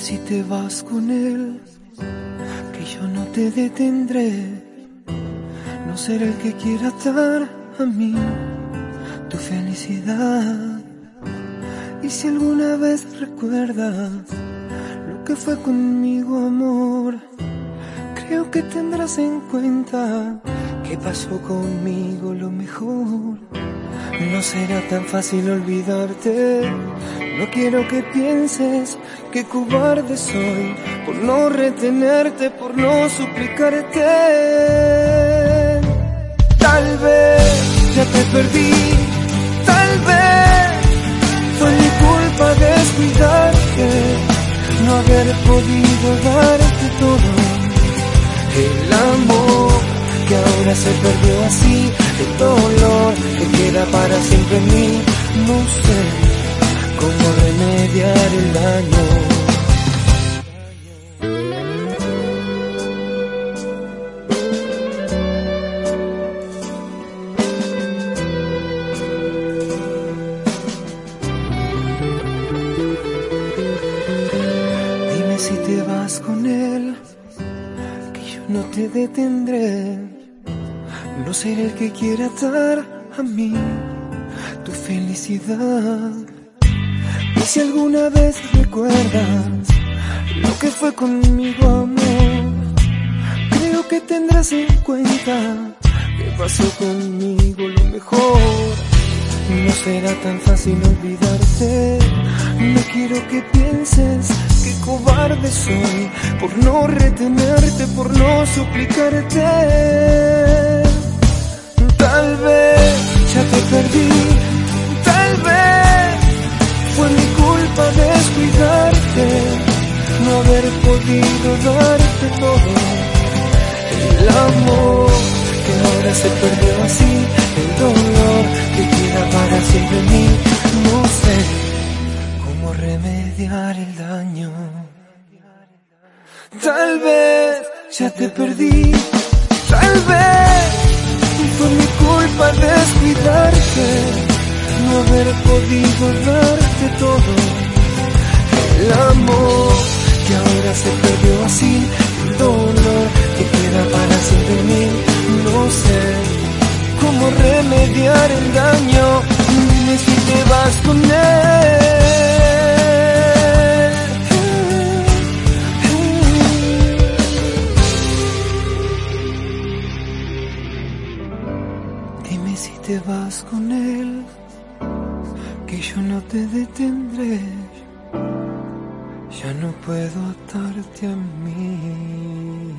si te vas con él, que yo no te detendré. No seré el que quiera dar a mí tu felicidad. Y si alguna vez recuerdas lo que fue conmigo, amor, creo que tendrás en cuenta que pasó conmigo lo mejor. No será tan fácil olvidarte. No quiero que pienses que cobarde soy por no retenerte, por no suplicarte. Tal vez ya te perdí, tal vez fue mi culpa descuidarte, no haber podido darte todo el amor que ahora se perdió así, el dolor que queda para siempre en mí, no sé cómo remediar el daño. Dime si te vas con él, que yo no te detendré. No seré el que quiera dar a mí tu felicidad. Y si alguna vez recuerdas lo que fue conmigo, amor, creo que tendrás en cuenta que pasó conmigo lo mejor. No será tan fácil olvidarte. No quiero que pienses que cobarde soy por no retenerte, por no suplicarte. Tal vez ya te perdí, tal vez fue mi culpa descuidarte, no haber podido darte todo. El amor que ahora se perdió así, Dime si te vas con él, que yo no te detendré. Ya no puedo atarte a mí.